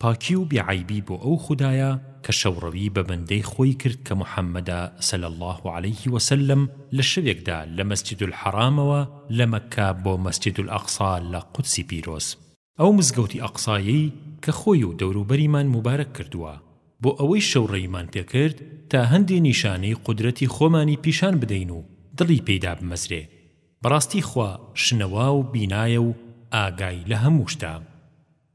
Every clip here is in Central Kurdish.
پاکی و بێ عەیبی بۆ ئەو خودایە کە شەوڕەوی بە بەندەی خۆی کرد کە محمدە صلی اللە علیە وسلم لە شەوێکدا لە مسجد الحرامەوە لە مەککە بۆ مسجد الاقصی لە قودسی پیرۆز ئەو مزگەوتی ئەقصایەی کە خۆی و دەوروبەریمان موبارەک کردووە بۆ ئەوەی شەوڕەویمان پێ کرد تا هەندێ نیشانەی قودرەتی خۆمانی پیشان بدەین و دڵی پێی دابمەزرێ بەڕاستی خوا شنەوا و بینایە و ئاگای لە هەموو شتە.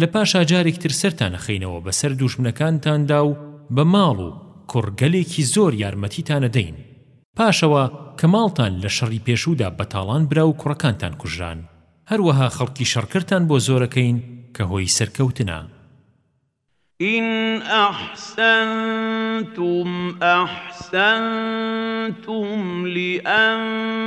لە پاشا جارێک تر سەرتان ئەخەینەوە بەسەر دووژمنەکانتاندا و بە ماڵ و کوڕ گەلێکی زۆر یارمەتیتان ئەدەین. پاشەوا کە ماڵتان لە شەڕی پێشوودا بە تاڵان برا و کوڕەکانتان کوژران. هەروەها خەڵکی شەڕکەرتان بۆ زۆر ئەکەین کە هۆی سەرکەوتنە. ان احسنتم احسنتم لانفسکم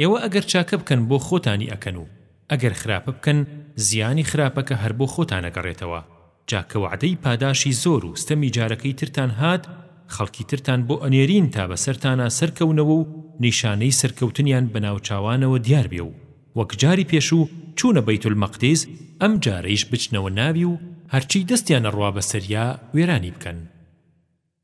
ئێوە ئەگەر چاکە بکەن بۆ خۆتانی ئەکەن و ئەگەر خراپە بکەن زیانی خراپەکە هەر بۆ خۆتان ئەگەڕێتەوە جا کە وەعدەی پاداشی زۆر و ستەمی جارەکەی ترتان هات خەڵکی ترتان بۆ ئەنێرین تا بەسەرتانا سەرکەونەوە و نیشانەی سەرکەوتنیان بەناوچاوانەوە دیار بێ و وەک جاری پێشوو چوونە بەیت المەقدیس ئەم جارەیش بچنەوە ناوی و هەرچی دەستیان ئەڕوا بەسەریا وێرانی بکەن.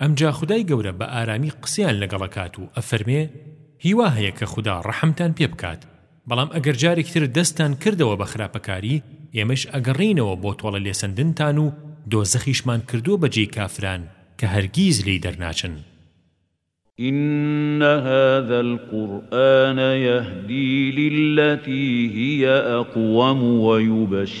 ئەمجا خودای گەورە بە ئارامی قسەیان لەگەڵەکات و ئەفەرمێ، هیوا هەیە کە خودا ڕەحمتان پێ بکات، بەڵام ئەگەر جارێکی تر دەستتان کردەوە بە خراپەکاری، ئێمەیش ئەگەڕێینەوە بۆ تۆڵە لێسەندنتان و دۆزەخیشمان کردووە بە جێی کافران کە هەرگیز لێی دەرناچن. إن هذا القرآن يهدي للتي هي أقوم ويبشر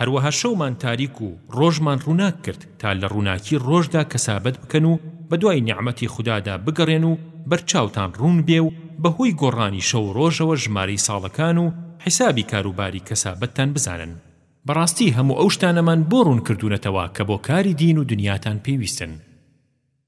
هەروەها شەومان تاریک و ڕۆژمان ڕووناک کرد تا لە ڕووناکی ڕۆژدا کەسابەت بکەن و بەدوای نیعمەتی خودادا بگەڕێن و بەرچاوتان ڕوون بێ و بەهۆی گۆڕانی شەو و ڕۆژەوە ژمارەی ساڵەکان و حیسابی کاروباری کەسابەتتان بزانن. بەڕاستی هەموو ئەو شتانەمان بۆ ڕوون کردوونەتەوە کە بۆ کاری دین و دنیاتان پێویستن.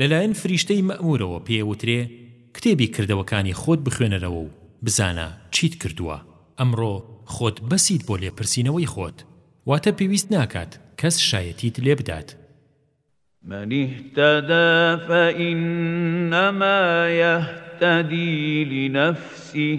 لەلایەن فریشتەی مەئموورەوە پێیەوترێ، کتێبی کردەوەکانی خۆت بخوێنەرەوە و بزانە چیت کردووە، ئەمڕۆ خۆت بەسیت بۆ لێپرسینەوەی خۆت، واتە پێویست ناکات کەس شایەتیت لێ بدات. من اهتدی فانما یهتدی لنفسه.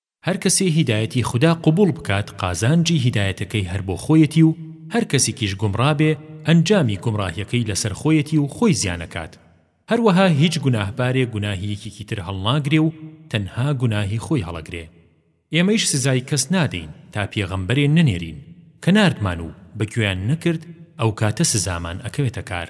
هەرکەسێ هیدایەتی خودا قبوڵ بکات قازانجی هیدایەتەکەی هەر بۆ خۆیەتی و هەر کەسێکیش گومڕا بێ ئەنجامی گومڕاهیەکەی لەسەر خۆیەتی و خۆی زیانەکات هەروەها هیچ گوناهبارێ گوناهی یەکێکی تر هەڵناگرێ و تەنها گوناهی خۆی هەڵەگرێ ئێمەیش سزای کەس نادەین تا پێغەمبەرێ نەنێرین کە ناردمان و بە گوێیان نەکرد ئەوکاتە سزامان ئەکەوێتە کار.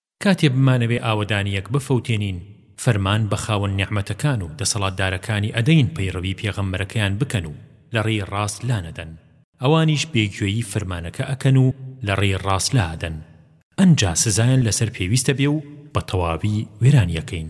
کاتێ بمانەوێ ئاوەدانییەک بفەوتێنین، فەرمان بە خاوەن نیعمەتەکان و دەسەڵاتدارەکانی ئەدەین پەیڕەوی پێغەمبەرەکەیان بکەن و لە ڕێی ڕاست لانەدەن، ئەوانیش بێ گوێیی فەرمانەکە ئەکەن و لە ڕێی ڕاست لائەدەن، ئەنجا سزایان لەسەر پێویستە بێ و بە تەواوی وێرانیەکەین.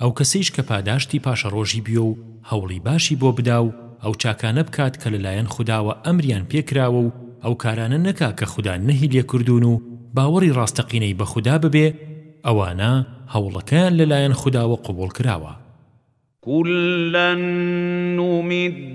ئەو کەسەیش کە پاداشتی پاشەڕۆژی بیۆ و هەوڵی باشی بۆ بدا و ئەو چاکانە بکات کە لەلایەن خوداوە ئەمریان پێ کراوە و ئەو کارانە نەکا کە خودا نەهی لێ کردوون و باوەڕی ڕاستەقینەی بە خودا ببێ ئەوانە هەوڵەکەیان لەلایەن خوداوە قبووڵ کراوە. کلا نمد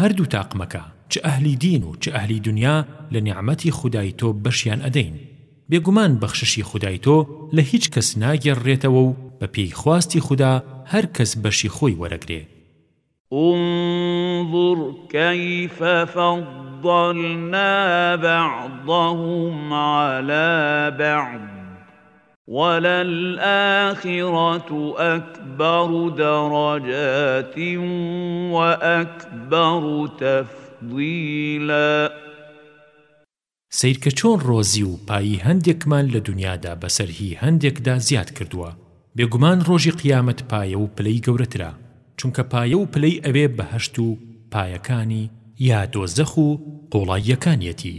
هەردوو تاقمەکە چ ئەهلی دین و چ ئەهلی دونیا لە نیعمەتی خودای تۆ بەشیان ئەدەین بێگومان بەخششی خودای تۆ لە هیچ کەس ناگێڕرێتەوە و بە پێی خواستی خودا هەر کەس بەشی خۆی وەرەگرێ. انظر کیف فضلنا بعضهم علی بعض وللآخرة أکبر درجات وأکبر تفضیلا سەیرکە چۆن ڕۆزی و پایی هەندێکمان لە دونیادا بەسەر هی هەندێکدا زیاد کردووە بێگومان ڕۆژی قیامەت پایە و پلەی گەورەترە چونکە پایە و پلەی ئەوێ بەهەشت و پایەکانی یا دۆزەخ و قوڵاییەکانیەتی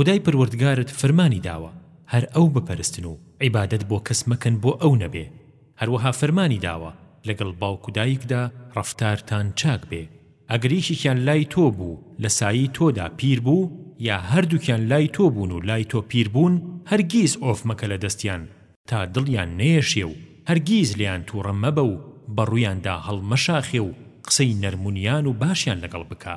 خودای پەروەردگارت فەرمانی داوە هەر ئەو بپەرستن و عیبادەت بۆ کەس مەکەن بۆ ئەو نەبێ، هەروەها فەرمانی داوە لەگەڵ باوک و دایکدا ڕەفتارتان چاک بێ، ئەگەر یەکێکیان لای تۆ بوو لە سایەی تۆدا پیر بوو، یا هەردووکیان لای تۆ بوون و لای تۆ پیر بوون، هەرگیز ئۆف مەکە لە دەستیان تا دڵیان نەیەشێ و هەرگیز لێیان تووڕە مەبە و بە ڕوویاندا هەڵمەشاخێ و قسەی نەرمونیان و باشیان لەگەڵ بکە.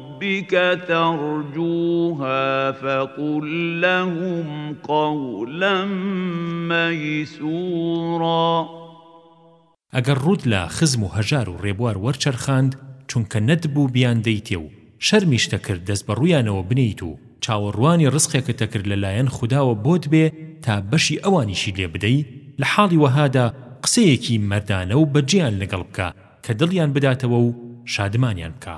رَبِّکَ تَرْجُوهَا فَقُل لَّهُمْ قَوْلًا مَّیْسُورًا ئەگەر ڕووت لە خزم و هەژار و ڕێبوار وەرچەرخاند چونکە نەتبوو بیان دەیتێ و شەرمیشتەکرد دەست بە ڕوویانەوە بنێیت و چاوەڕوانی ڕزقێکتەکرد لە لایەن خوداوە بۆت بێ تا بەشی ئەوانیشی لێ بدەی لە حاڵی وەهادا قسەیەکی مەردانە و بەجێیان لەگەڵ بکە کە دڵیان بداتەوە و شادمانیان بکا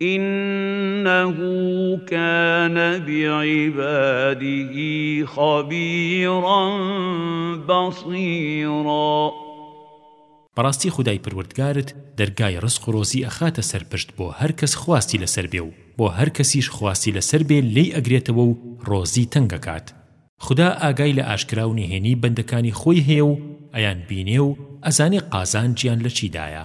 انه کان بعباده خبیرا بصیرا. بەڕاستی خودای پەروەردگارت دەرگای ڕزق و ڕۆزی ئەخاتە سەر پشت بۆ هەر کەس خواستی لەسەر بێ و بۆ هەر کەسیش خواستی لەسەر بێ لێی ئەگرێتەوە و ڕۆزی تەنگ ئەکات خودا ئاگای لە ئاشکرا و نهێنی بەندەکانی خۆی هەیە و ئەیان بینێ و ئەزانێ قازانجیان لە چیدایە.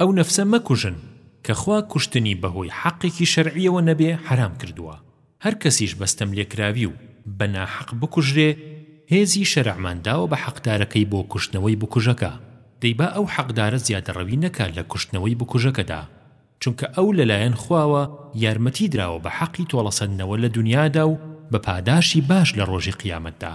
ئەو نەفسە مەکوژن کە خوا کوشتنی بە هۆی حەقێکی شەرعییەوە نەبێ حەرام کردووە، هەر کەسیش بە ستەملێکراوی و بە ناحەق بکوژرێ، هێزی شەرعمان داوە بە حەقدارەکەی بۆ کوشتنەوەی بکوژەکە، دەی با ئەو حەقدارە زیادەڕەوی نەکا لە کوشتنەوەی بکوژەکەدا، چونکە ئەو لە لایەن خواوە یارمەتی دراوە بە حەقی تۆڵەسەندنەوە لە دونیادا و بە پاداشی باش لە ڕۆژی قیامەتدا.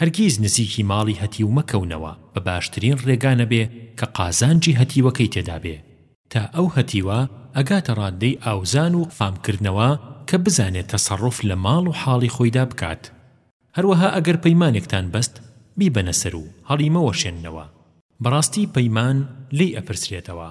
هەرگیز نزیکی ماڵی هەتیو مەکەونەوە بە باشترین ڕێگا نەبێ کە قازانجی هەتیوەکەی تێدا بێ تا ئەو هەتیوە ئەگاتە ڕاددەی ئاوزان و فام کردنەوە کە بزانێ تەسەڕوف لە ماڵ و حاڵی خۆیدا بکات هەروەها ئەگەر پەیمانێکتان بەست بیبەنە سەر و هەڵیمەوەشێننەوە بەڕاستی پەیمان لێی ئەپرسرێتەوە.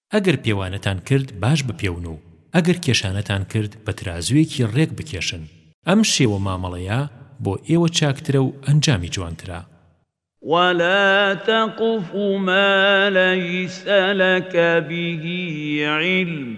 ئەگەر پێوانەتان کرد باش بپێون و ئەگەر کێشانەتان کرد بە ترازوویەکی ڕێک بکێشن. ئەم شێوە مامەڵەیە بۆ ئێوە چاکترە و ئەنجامی جوانترە. ولا تقف ما ليس لك به علم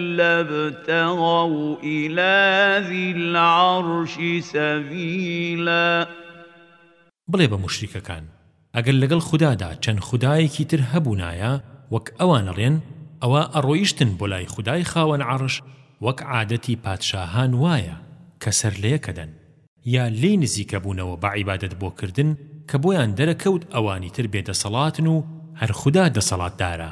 لابتغوا إلى ذی العرش سبیلا بڵێ بە موشریکەکان، ئەگەر لەگەڵ خودادا چەند خودایەکی تر هەبوونایە وەک ئەوان ئەڵێن، ئەوا ئەڕۆیشتن بۆ لای خودای خاوەن عەڕش، وەک عادەتی پادشاهان وایە کە سەرلەیەکەدەن، یا لێی نزیکەبوونەوە بە عیبادەت بۆ کردن کە بۆیان دەرەکەوت ئەوانی تر بێ دەسەڵاتن و هەر خودا دەسەڵاتدارە.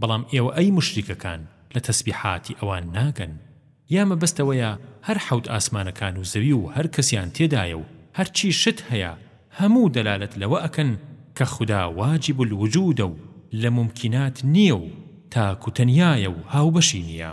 بەڵام ئێوە ئەی موشریکەکان لە تەسبیحاتی ئەوان ناگەن یا مەبەست ئەوەیە هەر حەوت ئاسمانەکان و زەوی و هەر کەسیان تێدایە و هەرچی شت هەیە هەموو دەلالەت لەوە ئەکەن کە خودا واجب الوجودە و لە مومکینات نییە و تاک و تەنیایە و هاوبەشی نییە.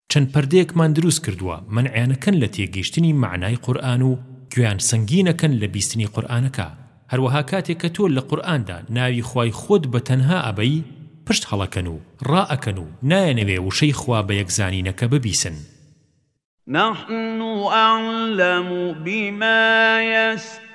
چەند پەردەیەکمان دروست کردووە مەنعیانەکەن لە تێگەیشتنی مەعنای قورئان و گوێیان سەنگینەکەن لە بیستنی قورئانەکە هەروەها کاتێک کە تۆ لە قورئاندا ناوی خوای خۆت بە تەنها ئەبەی پشت هەڵەکەن و ڕائەکەن و نایەنەوێ وشەی خوا بە یەکزانینەکە ببیسن. نحن اعلم بما یستمعون.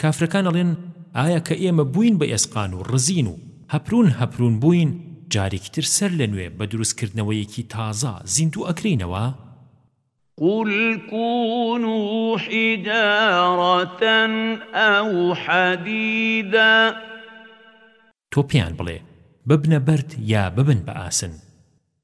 کافرەکان ئەڵێن ئایا کە ئێمە بووین بە ئێسقان و ڕزین و هەپرون هەپرون بووین جارێکی تر سەر لە نوێ بە دروست کردنەوەیەکی تازە زیندوو ئەکرێینەوە؟ قل كونوا حجارة أو حديدا تۆ پێیان بڵێ، ببنە بەرد یا ببن بە ئاسن.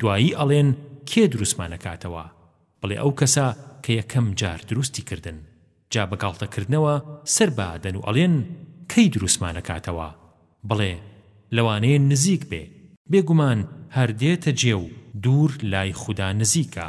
دوایی ئەڵێن کێ دروستمانەکاتەوە بڵێ ئەو کەسە کە یەکەم جار دروستی کردن جا بە گاڵتە کردنەوە سەر بە دەن و ئەڵێن کەی دروستمانەکاتەوە بڵێ لەوانەیە نزیک بێ بێگومان هەر دێتە جێ و دوور لای خودا نزیکە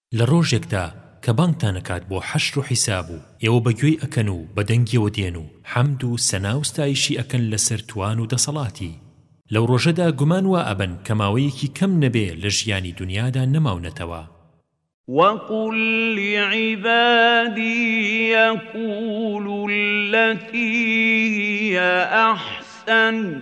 لە ڕۆژێکدا کە بانگتان ئەکات بۆ حەشر و حیساب و ئێوە بە گوێی ئەکەن و بە دەنگیەوە دێن و حەمد و سەنا و ستایشی ئەکەن لەسەر توان و دەسەڵاتی لەو ڕۆژەدا گومان وا ئەبەن کە ماوەیەکی کەم نەبێ لە ژیانی دونیادا نەماونەتەوە. وقل لعبادی یقولوا التی هی احسن.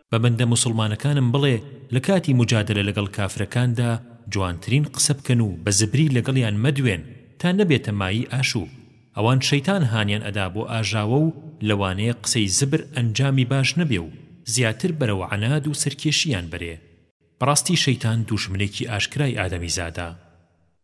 بە بەندە موسڵمانەکانم بڵێ لە کاتی موجادەلە لەگەڵ کافرەکاندا جوانترین قسە بکەن و بە زبری لەگەڵیان مەدوێن تا نەبێتە مایەی ئاشوب ئەوان شەیتان هانیان ئەدا بۆ ئاژاوە و لەوانەیە قسەی زبر ئەنجامی باش نەبێ و زیاتر بەرەو عەناد و سەرکێشییان بەرێ بەڕاستی شەیتان دووژمنێکی ئاشکرای ئادەمیزادە.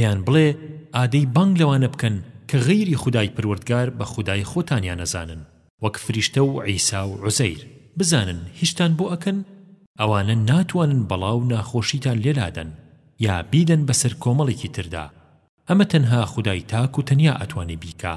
پێیان بڵێ ئادەی بانگ لەوانە بکەن کە غەیری خودای پەروەردگار بە خودای خۆتانیان ئەزانن وەک فریشتە و عیسا و عوزەیر بزانن هیچتان بۆ ئەکەن؟ ئەوانە ناتوانن بەڵا و ناخۆشیتان لێ لادەن یا بیدەن بەسەر کۆمەڵێکی تردا ئەمە تەنها خودای تاک و تەنیا ئەتوانێ بیکا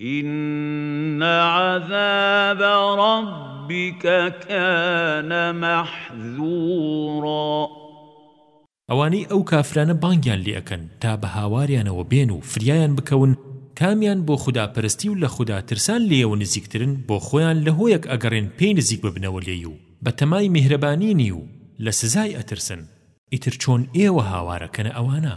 ان عذاب ربک کان محذورا. ئەوانەی ئەو کافرانە بانگیان لێ ئەکەن تا بە هاواریانەوە بێن و فریایان بکەون کامیان بۆ خودا پەرستی و لە خودا ترسان لێیەوە نزیکترن بۆ خۆیان لە هۆیەک ئەگەڕێن پێی نزیک ببنەوە لێی و بە تەمای میهرەبانیی و لە سزای ئەترسن ئیتر چۆن ئێوە هاوارەکەنە ئەوانە؟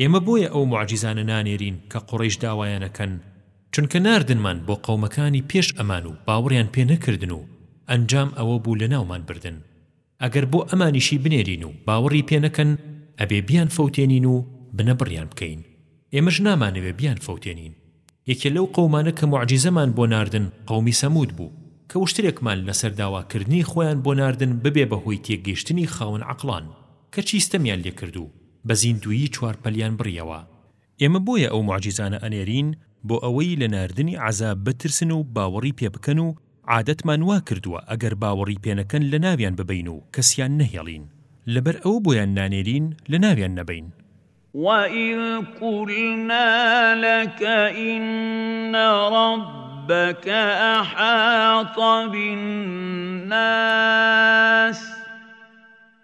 ئێمە بۆیە ئەو موعجیزانە نانێرین کە قوڕەیش داوایان ئەکەن، چونکە ناردنمان بۆ قەومەکانی پێش ئەمان و باوەڕیان پێ نەکردن و ئەنجام ئەوە بوو لەناومان بردن، ئەگەر بۆ ئەمانیشی بنێرین و باوەڕی پێ نەکەن ئەبێ بیان فەوتێنین و بنەبڕیان بکەین، ئێمەش نامانەوێ بیان فەوتێنین. یەکێ لەو قەومانە کە موعجیزەمان بۆ ناردن قەومی سەموود بوو، کە وشترێکمان لەسەر داواکردنی خۆیان بۆ ناردن ببێ بە هۆی تێگەیشتنی خاوەن عەقڵان، کەچی ستەمیان لێ کرد و بە زیندوویی چوار پەلیان بڕیەوە، ئێمە بۆیە ئەو موعجیزانە ئەنێرین بۆ ئەوەی لە ناردنی عەزاب بترسن و باوەڕی پێ بکەن و عادەتمان وا کردووە ئەگەر باوەڕی پێ نەکەن لە ناویان ببەین و کەسیان نەهێڵین لەبەر ئەوە بۆیان نانێرین لە ناویان نەبەین. وَإِذْ قُلْنَا لَكَ إِنَّ رَبَّكَ أَحَاطَ بِالنَّاسِ.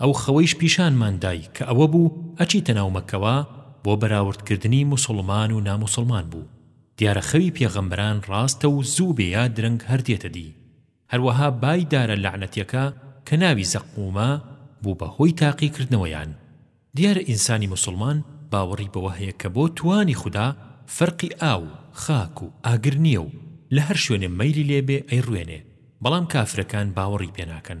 ئەو خەوەیش پیشانمان دای کە ئەوە بوو ئەچیتە ناو مەکەوە بۆ بەراورد کردنی موسوڵمان و ناموسوڵمان بوو دیارە خەوی پێغەمبەران ڕاستە و زوو بێ یا درەنگ هەر دێتە دی هەروەها بای دارە لەعنەتیەکە کە ناوی زەقومە بوو بە هۆی تاقی کردنەوەیان دیارە ئینسانی موسوڵمان باوەڕی بەوە هەیە کە بۆ توانی خودا فەرقی ئاو و خاک و ئاگر نیە و لە هەر شوێنێ مەیلی لێ بێ ئەیڕوێنێ بەڵام کافرەکان باوەڕی پێ ناکەن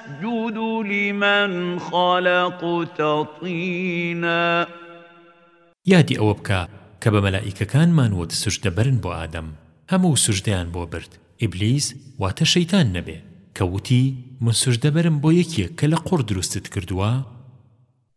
اسجد لمن خلقت طینا. یادی ئەوە بکە کە بە مەلائیکەکانمان وت سوجدە بەرن بۆ ئادەم هەموو سوجدەیان بۆ برد ئیبلیس واتە شەیتان نەبێ کە وتی من سوجدە بەرم بۆ یەکێک کە لە قوڕ دروستت کردووە؟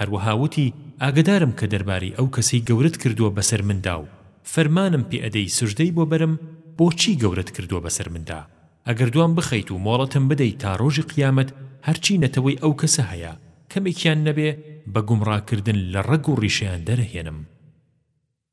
هەروەها وتی، ئاگەدارم کە دەربارەی ئەو کەسەی گەورەت کردووە بەسەر مندا و فەرمانم پێ ئەدەی سوجدەی بۆ بەرم، بۆچی گەورەت کردووە بەسەر مندا؟ ئەگەر دوام بخەیت و مۆڵەتم بدەیت تا ڕۆژی قیامەت هەرچی نەتەوەی ئەو کەسە هەیە کەمێکیان نەبێ بە گومڕاکردن لە ڕەگ و ڕیشەیان دەرەهێنم.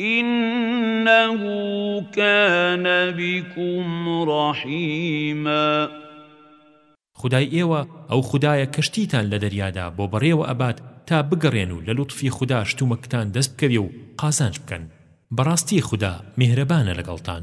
إنه کان بکم رحیما. خودای ئێوە ئەو خودایە کەشتیتان لە دەریادا بۆ بەڕێوە ئەبات تا بگەڕێن و لە لوتفی خودا شتومەکتان دەست بکەوێ و قازانج بکەن بەڕاستی خودا میهرەبانە لەگەڵتان.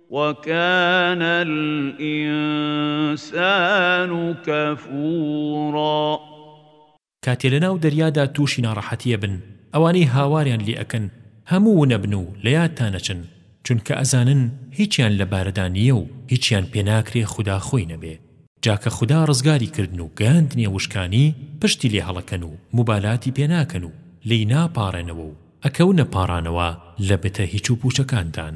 وَکَانَ الْئِنسَانُ کَفُورًا کاتێ لەناو دەریادا تووشی ناڕەحەتی ئەبن ئەوانەی هاواریان لێ ئەکەن هەموو ون ئەبن و لە یادتان ئەچن چونکە ئەزانن هیچیان لە باردا نییە و هیچیان پێ ناکرێ خودا خۆی نەبێ جا کە خودا ڕزگاری کردن و گەیاندنیە وشکانی پشتی لێ هەڵەکەن و موبالاتی پێ ناکەن و لێی ناپاڕێنەوە و ئەکەونە پاڕانەوە لە بتە هیچ و پووچەکاندان.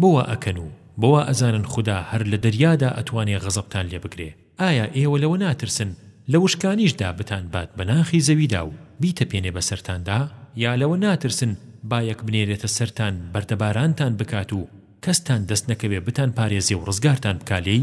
بۆ وا ئەکەن و بۆ وا ئەزانن خودا هەر لە دەریادا ئەتوانێ غەزەبتان لێ بگرێ، ئایا ئێوە لەوە ناترسن لە وشکانیشدا بتان بات بە ناخی زەویدا و بیتەپێنێ بە سەرتاندا؟ یا لەوە ناترسن بایەک بنێرێتە سەرتان بەردە بارانتان بکات و کەستان دەست نەکەوێ بتان پارێزێ و ڕزگارتان بکا لێی؟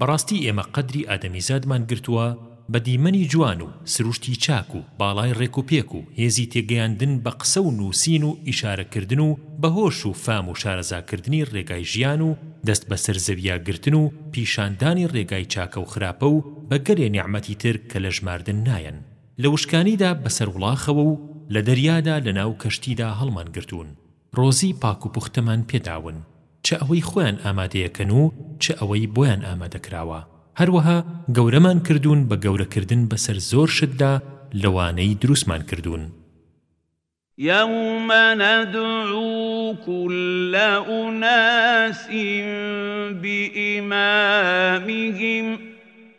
بەڕاستی ئێمە قەدری ئادەمیزادمان گرتووە بە دیمەنی جوان و سروشتی چاک و باڵای ڕێک و پێک و هێزی تێگەیاندن بە قسە و نووسین و ئیشارە کردن و بە هۆش و فام و شارەزاکردنی ڕێگای ژیان و دەست بەسەر زەویا گرتن و پیشاندانی ڕێگای چاکە و خراپە و بە گەلێ نیعمەتی تر کە لە ژماردن نایەن لە وشکانیدا بەسەر وڵاخەوە و لە دەریادا لە ناو کەشتیدا هەڵمانگرتوون ڕۆزی پاک و پوختەمان پێ داون، چ ئەوەی خۆیان ئامادەیەکەن و چ ئەوەی بۆیان ئامادەکراوە، هەروەها گەورەمان کردوون بە گەورەکردن بەسەر زۆر شتدا لەوانەی دروستمان کردوون. یەومە نەدعو کولە ئوناس بئیمامهم.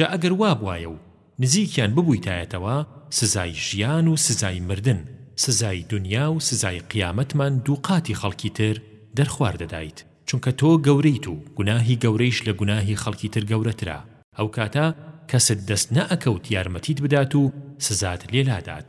جا ئەگەر وابوایە و نزیکیان ببوویتایەتەوە سزای ژیان و سزای مردن، سزای دونیا و سزای قیامەتمان دووقاتی خەڵکی تر دەرخوار دەدایت، چونکە تۆ گەورەیت و گوناهی گەورەیش لە گوناهی خەڵکی تر گەورەترە. ئەوکاتە کەست دەست نەئەکەوت یارمەتیت بدات و سزات لێ لادات.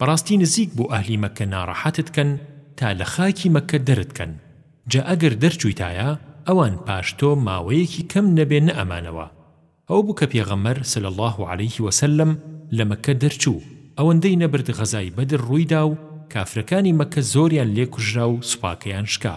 بەڕاستی نزیک بۆ ئەهلی مەککە ناڕەحەتت کەن تا لە خاکی مەککە دەرت کەن جا ئەگەر دەرچویتایە ئەوان پاش تۆ ماوەیەکی کەم نەبێ نەئەمانەوە ئەو بوو کە پێغەمبەر صلی اللە علیه وسلم لە مەککە دەرچوو ئەوەندەی نەبرد غەزای بەدر ڕوویدا و کافرەکانی مەککە زۆریان لێ کوژرا و سوپاکەیان شکا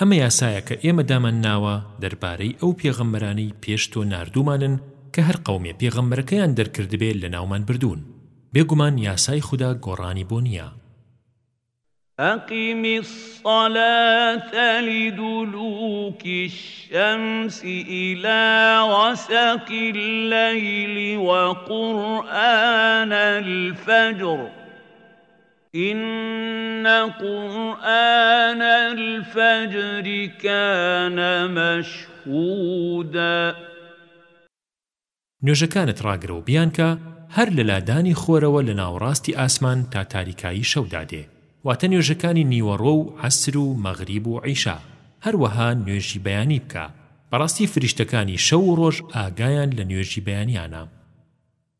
ئەمە یاسایە کە ئێمە دامان ناوە دەربارەی ئەو پێغەمبەرانەی پێش تۆ ناردوومانن کە هەر قەومێ پێغەمبەرەکەیان دەرکردبێ لەناومان بردوون. بێگومان یاسای خودا گۆڕانی بۆ نییە. أقم الصلاة لدلوك الشمس إلى غسق الليل وقرآن الفجر إن قرآن الفجر كان مشهودا نوێژەکانت ڕاگرە و بیانکە هەر لە لادانی خۆرەوە لە ناوەڕاستی ئاسمان تا تاریکایی شەو دادێ، واتە نوێژەکانی نیوەڕۆ و عەسر و مەغریب و عیشا، هەروەها نوێژی بەیانی بکە، بەڕاستی فریشتەکانی شەو و ڕۆژ ئاگایان لە نوێژی بەیانیانە.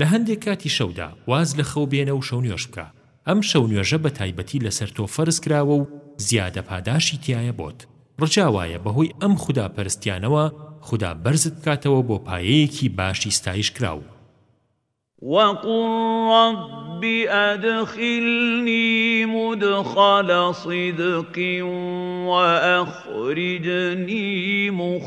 لە هەندێک کاتی شەودا واز لە خەو بێنە و شەونوێژ بکە، ئەم شەونوێژە بە تایبەتی لەسەر تۆ فەرز کراوە و زیادە پاداشتی تیایە بۆت، ڕجا وایە بەهۆی ئەم خودا پەرستیانەوە خودا بەرزت بکاتەوە بۆ پایەیەکی باشی ستایش کراو. وقل رب ادخلنی مدخل صدق واخرجنی مخ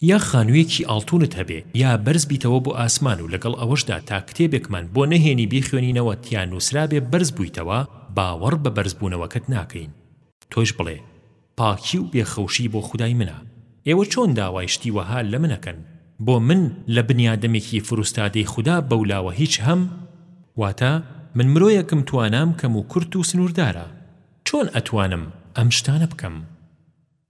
یا خانوویەکی ئاڵتوونت هەبێ یا بەرز بیتەوە بۆ ئاسمان و لەگەڵ ئەوەشدا تا کتێبێکمان بۆ نەهێنی بیخوێنینەوە تیا نووسرابێ بەرز بوویتەوە باوەڕ بە بەرزبوونەوەکەت ناکەین تۆش بڵێ پاکی و بێ خەوشی بۆ خودای منە ئێوە چۆن داوای شتی وەها لە من ئەکەن بۆ من لە بنیادەمێکی فروستادەی خودا بەولاوە هیچ هەم واتە من مرۆیەکم توانام کەم و کورت و سنووردارە چۆن ئەتوانم ئەم شتانە بکەم؟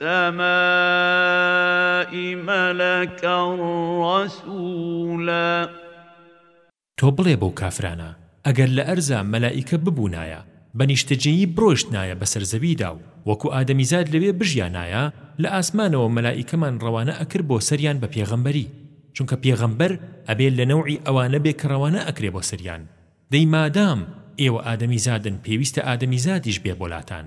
السَّمَاءِ مَلَكًا رَسُولًا تۆ بڵێ بەو کافرانە، ئەگەر لە ئەرزا مەلائیکە ببوونایە، بە نیشتەجێیی بڕۆیشتنایە بەسەر زەویدا و وەکو ئادەمیزاد لەوێ بژیانایە، لە ئاسمانەوە مەلائیکەمان ڕەوانە ئەکرد بۆ سەریان بە پێغەمبەری، چونکە پێغەمبەر ئەبێ لە نەوعی ئەوانە بێ کە ڕەوانە ئەکرێ بۆ سەریان، دەی مادام ئێوە ئادەمیزادن پێویستە ئادەمیزادیش بێ بۆلاتان.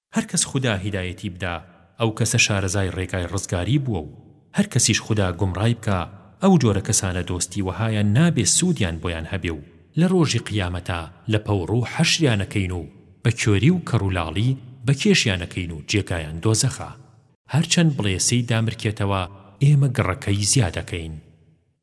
هەر کەس خودا هیدایەتی بدا ئەو کەسە شارەزای ڕێگای ڕزگاری بووە و هەر کەسیش خودا گومڕای بکا ئەو جۆرە کەسانە دۆستی وەهایان نابێ سوودیان بۆیان هەبێ و لە ڕۆژی قیامەتا لە پەوڕوو حەشریان ئەکەین و بە کێری و کەڕ و لاڵی بە کێشیان ئەکەین و جێگایان دۆزەخە هەرچەند بڵێسەی دامرکێتەوە ئێمە گڕەکەی زیاد ئەکەین.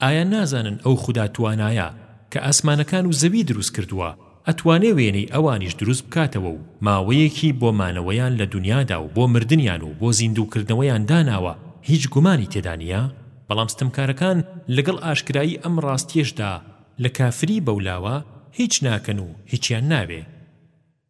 ئایا نازانن ئەو خودا توانایە کە ئاسمانەکان و زەوی دروست کردووە ئەتوانێ وێنەی ئەوانیش دروست بکاتەوە و ماوەیەکی بۆ مانەوەیان لە دونیادا و بۆ مردنیان و بۆ زیندوو کردنەوەیان داناوە هیچ گومانی تێدا نیە بەڵام ستەمکارەکان لەگەڵ ئاشکرایی ئەم ڕاستیەشدا لە کافری بەولاوە هیچ ناکەن و هیچیان ناوێ.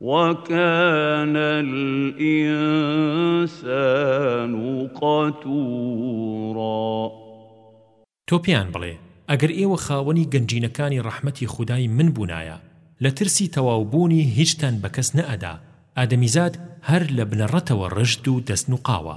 وَکَانَ الْئِنسَانُ قَتُورًا تۆ پێیان بڵێ، ئەگەر ئێوە خاوەنی گەنجینەکانی ڕەحمەتی خودای من بوونایە، لە ترسی تەواو بوونی هیچتان بە کەس نەئەدا، ئادەمیزاد هەر لە بنەڕەتەوە ڕژد و دەست نوقاوە.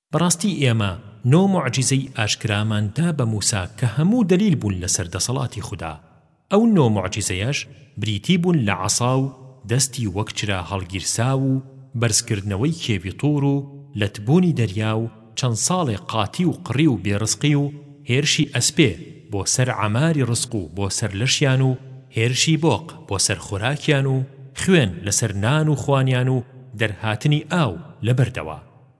بەڕاستی ئێمە نۆ موعجیزەی ئاشکرامان دا بە موسا کە هەموو دەلیل بوون لەسەر دەسەڵاتی خودا، ئەو نۆ موعجیزەیەش بریتی بوون لە عەسا و دەستی وەک چرا هەڵگیرساو و بەرزکردنەوەی کێوی طور و لەتبوونی دەریا و چەند ساڵێ قاتی و قڕی و بێڕزقی و هێرشی ئەسپێ بۆ سەر عەماری ڕزق و بۆ سەر لەشیان و هێرشی بۆق بۆ سەر خۆراکیان و خوێن لەسەر نان و خوانیان و دەرهاتنی ئاو لەبەردەوە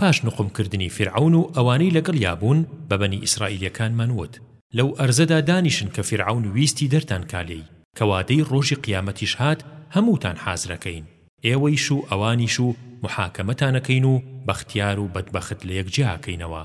پاش نقوم کردنی فیرعەون و ئەوانەی لەگەڵیا بوون بە بەنی ئیسرائیلیەکانمان وت، لەو ئەرزەدا دانیشن کە فیرعەون ویستی دەرتان کا لێی، کە وادەی ڕۆژی قیامەتیش هات هەمووتان حازرەکەین، ئێوەیش و ئەوانیش و محاکەمەتانەکەین و بەختیار و بەدبەخت لەیەک جیاکەینەوە.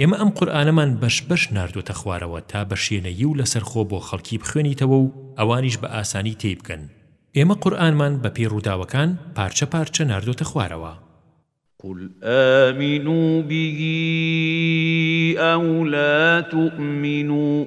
ئێمە ئەم قورئانەمان بەش بەش ناردووەتە خوارەوە تا بە شێنەیی و لەسەرخۆ بۆ خەڵکی بخوێنیتەوە و ئەوانیش بە ئاسانی تێی بگەن ئێمە قورئانمان بەپێی ڕووداوەکان پارچە پارچە ناردووەتە خوارەوە. قل آمنوا به أو لا تؤمنوا.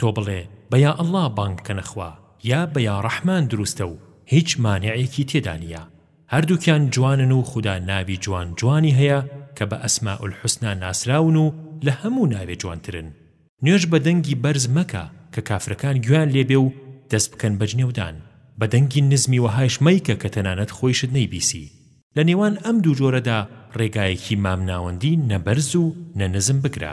تۆ بڵێ بە یا اللە بانگ بکەنە خوا یا بە یا رحمن دروستە و هیچ مانعێکی تێدا نیە هەردووکیان جوانن و خودا ناوی جوان جوانی هەیە کە بە اسماء الحسنی ناسراون و لە هەموو ناوێ جوانترن نوێژ بە دەنگی بەرز مەکە کە کافرەکان گوێیان لێ بێ و دەست بکەن بە جنێودان بە دەنگی نزمی وەهایش مەیکە کە تەنانەت خۆیشت نەیبیسی لە نێوان ئەم دوو جۆرەدا رێگایەکی مامناوەندی نە بەرز و نە نزم بگرە.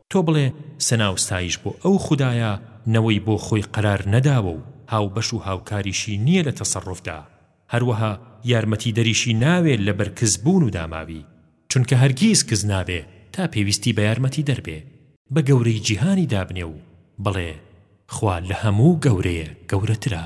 تۆ بڵێ، سەنا و ستایش بۆ ئەو خودایە نەوەی بۆ خۆی قەرار نەداوە و هاوبەش و هاوکاریشی نییە لە تەسەڕوفدا، هەروەها یارمەتیدەریشی ناوێ لە بەر کز بوون و داماوی، چونکە هەرگیز کز نابێ تا پێویستی بە یارمەتیدەر بێ، بە گەورەی جیهانی دابنێ و بڵێ، خوا لە هەموو گەورەیێ گەورەترە.